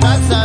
from.